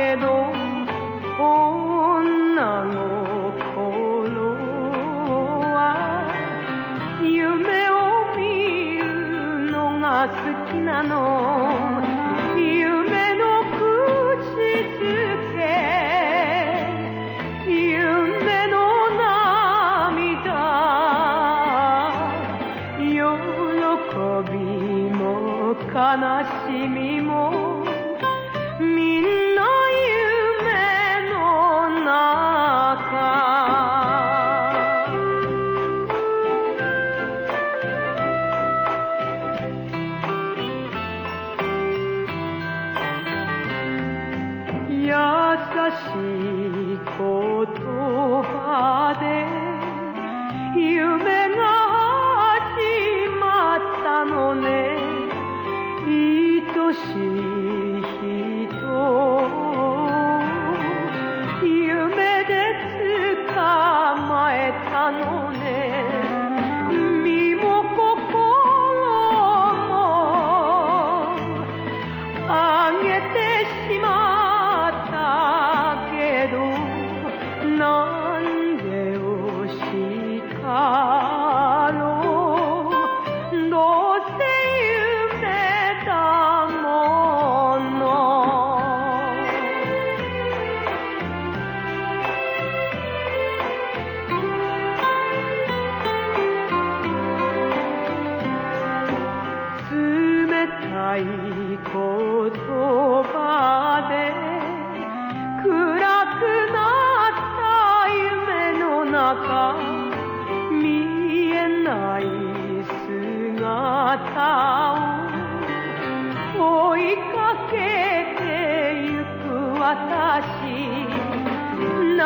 けど女の頃は夢を見るのが好きなの。夢の口づけ。夢の涙。喜びも悲しみもしい言葉で夢が始まったのね。愛しい人夢で捕まえたのね。たい言葉で暗くなった夢の中見えない姿を追いかけてゆく私泣